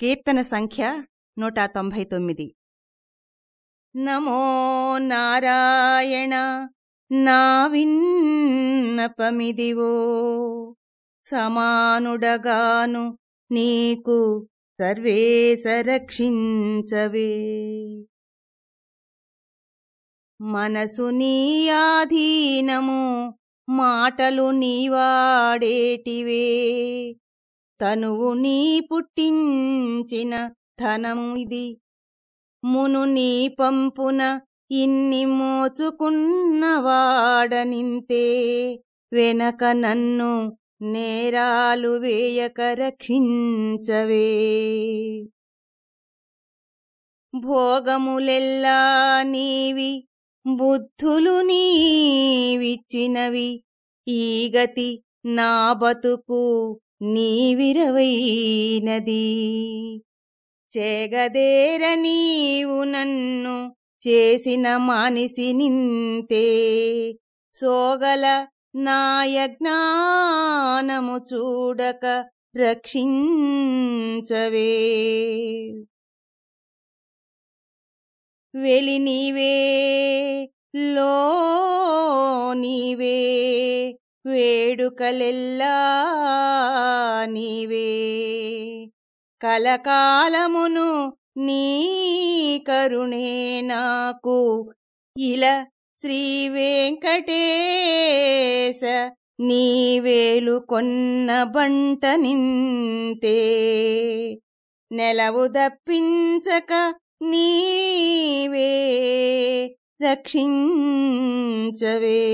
కీర్తన సంఖ్య నూట తొంభై తొమ్మిది. నమో నారాయణ నా విన్నపమిదివో సమానుడగాను నీకు సర్వేసరక్షించవే మనసు నీయాధీనము మాటలు నీవాడేటివే. తనువు నీ పుట్టించిన ధనము ఇది. మును నీ పంపున ఇన్ని మోచుకున్నవాడనింతే. వెనక నన్ను నేరాలు వేయక రక్షించవే. భోగములెల్లా నీవి బుద్ధులు నీవిచ్చినవి. ఈ గతి నా బతుకు నీవిరవైనది. చేగదేర నీవు నన్ను చేసిన మానిసి నింతే. సోగల నాయజ్ఞానము చూడక రక్షించవే. వెలి నీవే లో నీవే. వేడుకలెల్లా నీవే. కలకాలమును నీ కరుణే నాకు. ఇలా శ్రీ వెంకటేశ నీవేలు కొన్న బంట నింతే. నెలవు దప్పించక నీవే రక్షించవే.